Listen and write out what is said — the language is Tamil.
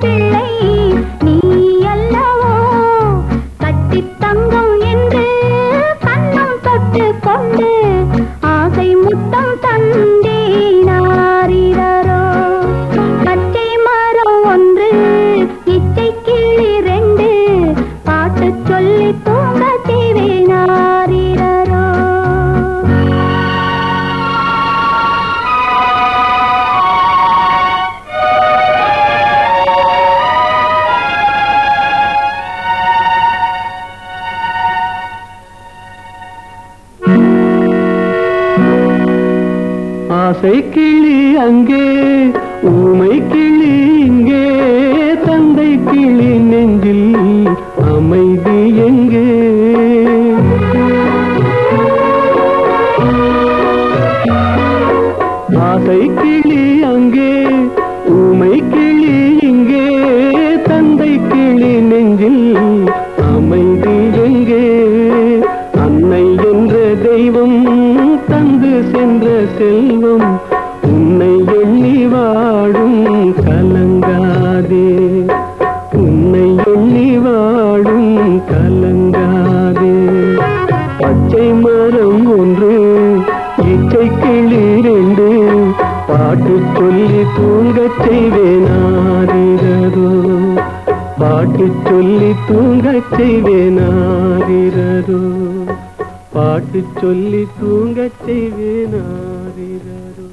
day. ஆசை கிளி அங்கே ஊமை கிளி இங்கே தந்தை கிளி நெஞ்சில் அமைதி எங்கே? ஆசை கிளி அங்கே ஊமை கிளி தந்து சென்ற செல்வம் உன்னை எண்ணி வாடும் கலங்காதே. உன்னை எண்ணி வாடும் கலங்காதே. பச்சை மரம் ஒன்று இச்சை கிளி ரெண்டு பாட்டு சொல்லி தூங்கச் செய்வேனாரிரதோ பாட்டு சொல்லி தூங்கச் செய்வேனாரிரதோ பாட்டு சொல்லி தூங்கச் செய்வேன் ஆரிரா